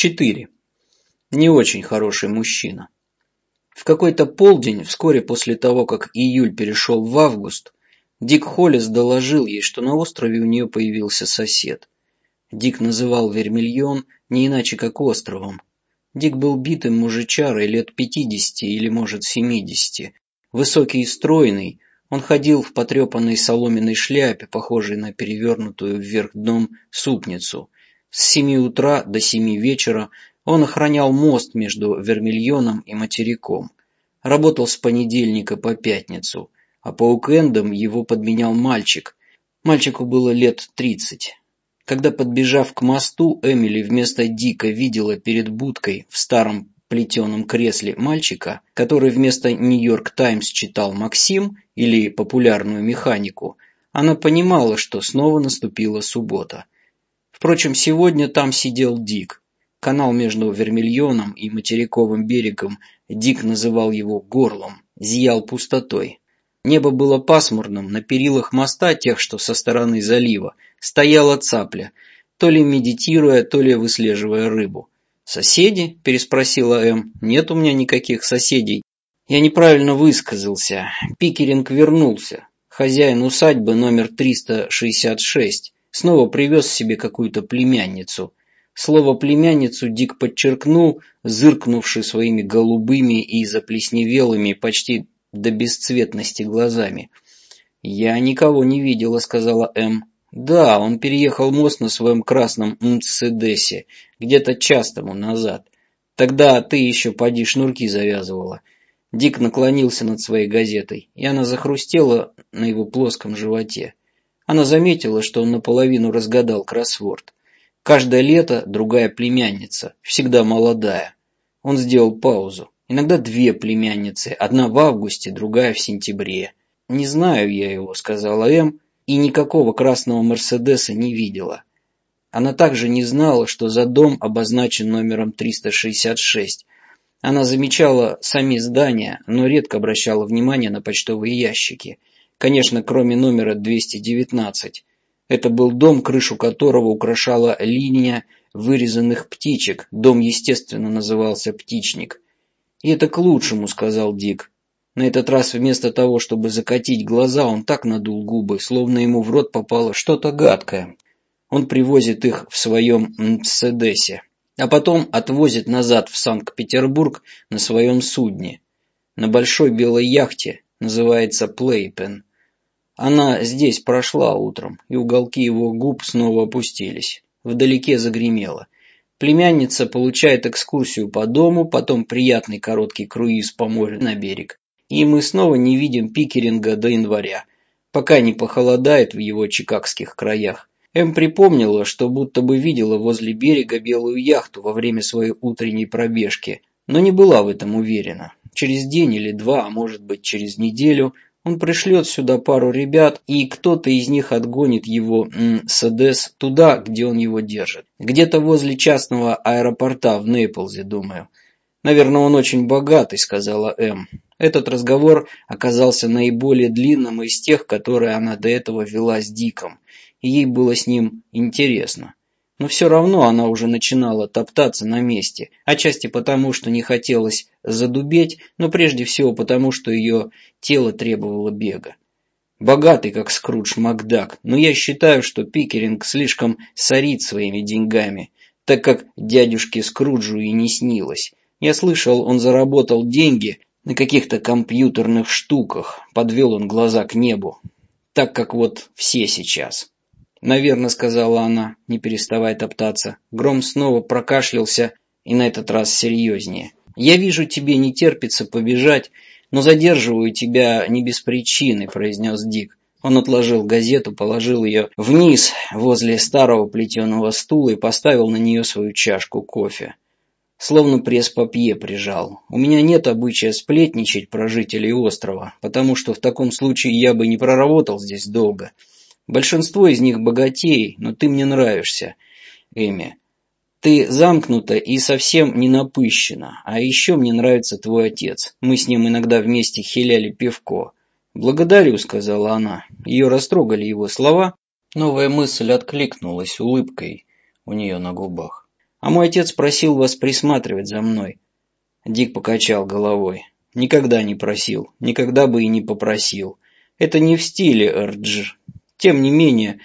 4. Не очень хороший мужчина. В какой-то полдень, вскоре после того, как июль перешел в август, Дик Холлис доложил ей, что на острове у нее появился сосед. Дик называл Вермильон не иначе как островом. Дик был битым мужичарой лет пятидесяти или, может, семидесяти. Высокий и стройный, он ходил в потрепанной соломенной шляпе, похожей на перевернутую вверх дном супницу. С семи утра до семи вечера он охранял мост между Вермильоном и материком. Работал с понедельника по пятницу, а по уикендам его подменял мальчик. Мальчику было лет тридцать. Когда, подбежав к мосту, Эмили вместо Дика видела перед будкой в старом плетеном кресле мальчика, который вместо «Нью-Йорк Таймс» читал «Максим» или «Популярную механику», она понимала, что снова наступила суббота. Впрочем, сегодня там сидел Дик. Канал между Вермильоном и материковым берегом Дик называл его горлом, зиял пустотой. Небо было пасмурным, на перилах моста, тех, что со стороны залива, стояла цапля, то ли медитируя, то ли выслеживая рыбу. «Соседи?» – переспросила М. «Нет у меня никаких соседей». Я неправильно высказался. Пикеринг вернулся. Хозяин усадьбы номер 366 снова привез себе какую-то племянницу. Слово «племянницу» Дик подчеркнул, зыркнувши своими голубыми и заплесневелыми, почти до бесцветности глазами. «Я никого не видела», — сказала М. «Да, он переехал мост на своем красном Мцедесе где-то час тому назад. Тогда ты еще поди шнурки завязывала». Дик наклонился над своей газетой, и она захрустела на его плоском животе. Она заметила, что он наполовину разгадал кроссворд. Каждое лето другая племянница, всегда молодая. Он сделал паузу. Иногда две племянницы, одна в августе, другая в сентябре. «Не знаю я его», — сказала М, и никакого красного Мерседеса не видела. Она также не знала, что за дом обозначен номером 366. Она замечала сами здания, но редко обращала внимание на почтовые ящики. Конечно, кроме номера 219. Это был дом, крышу которого украшала линия вырезанных птичек. Дом, естественно, назывался «Птичник». «И это к лучшему», — сказал Дик. На этот раз вместо того, чтобы закатить глаза, он так надул губы, словно ему в рот попало что-то гадкое. Он привозит их в своем Мцедесе, а потом отвозит назад в Санкт-Петербург на своем судне. На большой белой яхте, называется Плейпен. Она здесь прошла утром, и уголки его губ снова опустились. Вдалеке загремело. Племянница получает экскурсию по дому, потом приятный короткий круиз по морю на берег. И мы снова не видим Пикеринга до января, пока не похолодает в его чикагских краях. Эм припомнила, что будто бы видела возле берега белую яхту во время своей утренней пробежки, но не была в этом уверена. Через день или два, а может быть через неделю – он пришлет сюда пару ребят, и кто-то из них отгонит его СДС туда, где он его держит. Где-то возле частного аэропорта в Нейплзе, думаю. Наверное, он очень богатый, сказала М. Этот разговор оказался наиболее длинным из тех, которые она до этого вела с Диком, и ей было с ним интересно. Но все равно она уже начинала топтаться на месте, отчасти потому, что не хотелось задубеть, но прежде всего потому, что ее тело требовало бега. Богатый, как Скрудж Макдак, но я считаю, что Пикеринг слишком сорит своими деньгами, так как дядюшке Скруджу и не снилось. Я слышал, он заработал деньги на каких-то компьютерных штуках, подвел он глаза к небу, так как вот все сейчас. «Наверно», — сказала она, не переставая топтаться. Гром снова прокашлялся и на этот раз серьезнее. «Я вижу, тебе не терпится побежать, но задерживаю тебя не без причины», — произнес Дик. Он отложил газету, положил ее вниз возле старого плетеного стула и поставил на нее свою чашку кофе. Словно пресс-папье прижал. У меня нет обычая сплетничать про жителей острова, потому что в таком случае я бы не проработал здесь долго. Большинство из них богатей, но ты мне нравишься, Эми. Ты замкнута и совсем не напыщена. А еще мне нравится твой отец. Мы с ним иногда вместе хиляли пивко. «Благодарю», — сказала она. Ее растрогали его слова. Новая мысль откликнулась улыбкой у нее на губах. А мой отец просил вас присматривать за мной. Дик покачал головой. Никогда не просил, никогда бы и не попросил. Это не в стиле Эрдж. Тем не менее,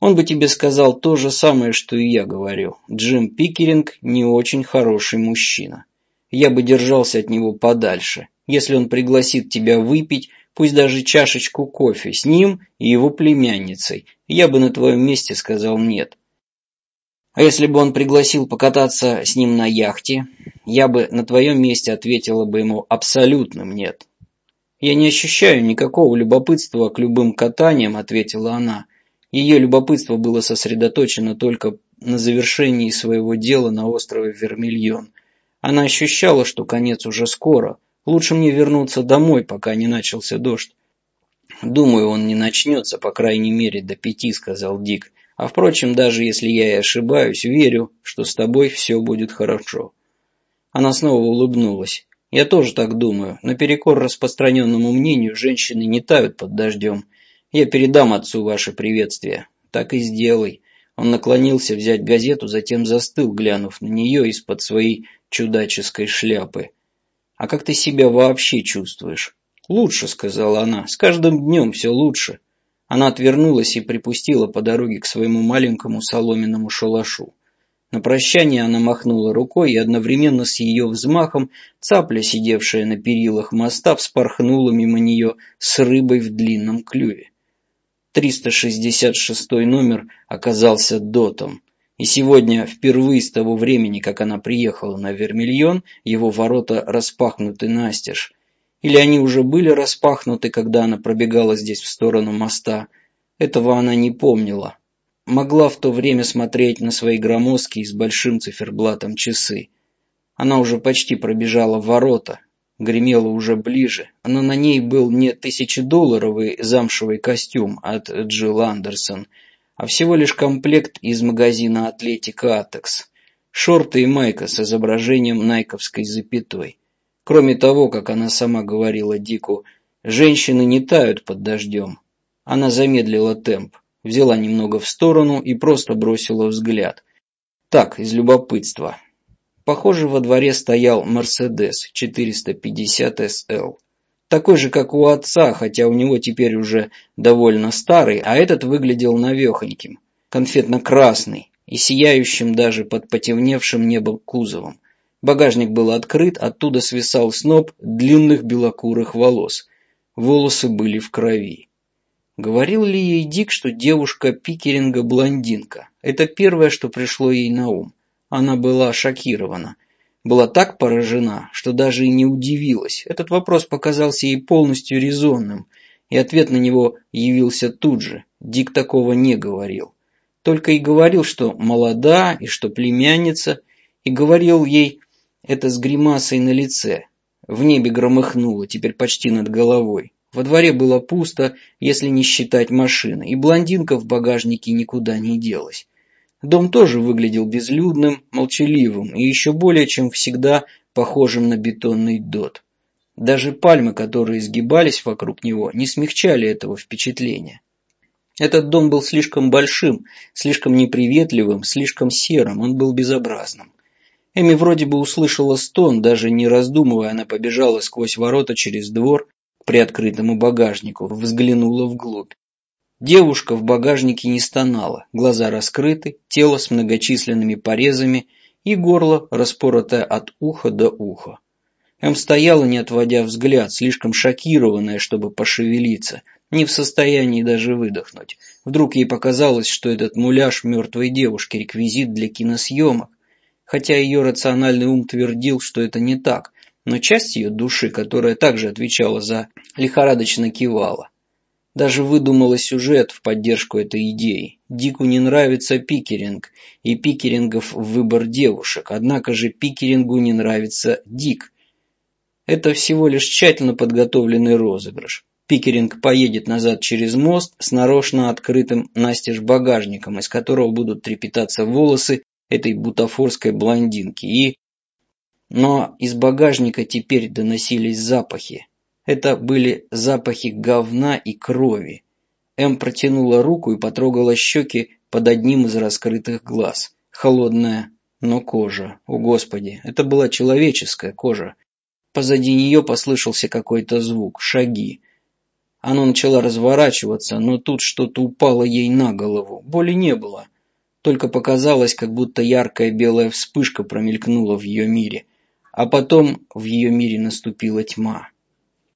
он бы тебе сказал то же самое, что и я говорю. Джим Пикеринг не очень хороший мужчина. Я бы держался от него подальше. Если он пригласит тебя выпить, пусть даже чашечку кофе с ним и его племянницей, я бы на твоем месте сказал нет. А если бы он пригласил покататься с ним на яхте, я бы на твоем месте ответила бы ему абсолютным нет. «Я не ощущаю никакого любопытства к любым катаниям», — ответила она. Ее любопытство было сосредоточено только на завершении своего дела на острове Вермильон. Она ощущала, что конец уже скоро. Лучше мне вернуться домой, пока не начался дождь. «Думаю, он не начнется, по крайней мере, до пяти», — сказал Дик. «А впрочем, даже если я и ошибаюсь, верю, что с тобой все будет хорошо». Она снова улыбнулась. «Я тоже так думаю. Наперекор распространенному мнению, женщины не тают под дождем. Я передам отцу ваше приветствие. Так и сделай. Он наклонился взять газету, затем застыл, глянув на нее из-под своей чудаческой шляпы. «А как ты себя вообще чувствуешь?» «Лучше», — сказала она. «С каждым днем все лучше». Она отвернулась и припустила по дороге к своему маленькому соломенному шалашу. На прощание она махнула рукой, и одновременно с ее взмахом цапля, сидевшая на перилах моста, вспорхнула мимо нее с рыбой в длинном клюве. 366 номер оказался дотом. И сегодня, впервые с того времени, как она приехала на Вермильон, его ворота распахнуты настежь. Или они уже были распахнуты, когда она пробегала здесь в сторону моста. Этого она не помнила. Могла в то время смотреть на свои громоздкие с большим циферблатом часы. Она уже почти пробежала ворота, гремело уже ближе, но на ней был не тысячедолларовый замшевый костюм от Джилл Андерсон, а всего лишь комплект из магазина Атлетика Атекс, шорты и майка с изображением найковской запятой. Кроме того, как она сама говорила Дику, женщины не тают под дождем. Она замедлила темп, взяла немного в сторону и просто бросила взгляд. Так, из любопытства. Похоже, во дворе стоял Мерседес 450 SL. Такой же, как у отца, хотя у него теперь уже довольно старый, а этот выглядел навехоньким, конфетно-красный и сияющим даже под потемневшим небом кузовом. Багажник был открыт, оттуда свисал сноп длинных белокурых волос. Волосы были в крови. Говорил ли ей Дик, что девушка Пикеринга блондинка? Это первое, что пришло ей на ум. Она была шокирована. Была так поражена, что даже и не удивилась. Этот вопрос показался ей полностью резонным, и ответ на него явился тут же. Дик такого не говорил. Только и говорил, что молода, и что племянница, и говорил ей это с гримасой на лице. В небе громыхнуло, теперь почти над головой. Во дворе было пусто, если не считать машины, и блондинка в багажнике никуда не делась. Дом тоже выглядел безлюдным, молчаливым и еще более чем всегда похожим на бетонный дот. Даже пальмы, которые изгибались вокруг него, не смягчали этого впечатления. Этот дом был слишком большим, слишком неприветливым, слишком серым, он был безобразным. Эми вроде бы услышала стон, даже не раздумывая, она побежала сквозь ворота через двор приоткрытому багажнику, взглянула вглубь. Девушка в багажнике не стонала, глаза раскрыты, тело с многочисленными порезами и горло распоротое от уха до уха. Эм стояла, не отводя взгляд, слишком шокированная, чтобы пошевелиться, не в состоянии даже выдохнуть. Вдруг ей показалось, что этот муляж мертвой девушки – реквизит для киносъемок, хотя ее рациональный ум твердил, что это не так, но часть ее души, которая также отвечала за лихорадочно кивала. Даже выдумала сюжет в поддержку этой идеи. Дику не нравится пикеринг, и пикерингов выбор девушек, однако же пикерингу не нравится Дик. Это всего лишь тщательно подготовленный розыгрыш. Пикеринг поедет назад через мост с нарочно открытым настежь багажником, из которого будут трепетаться волосы этой бутафорской блондинки. И... Но из багажника теперь доносились запахи. Это были запахи говна и крови. Эм протянула руку и потрогала щеки под одним из раскрытых глаз. Холодная Но кожа, о господи, это была человеческая кожа. Позади нее послышался какой-то звук, шаги. Она начала разворачиваться, но тут что-то упало ей на голову. Боли не было. Только показалось, как будто яркая белая вспышка промелькнула в ее мире. А потом в ее мире наступила тьма.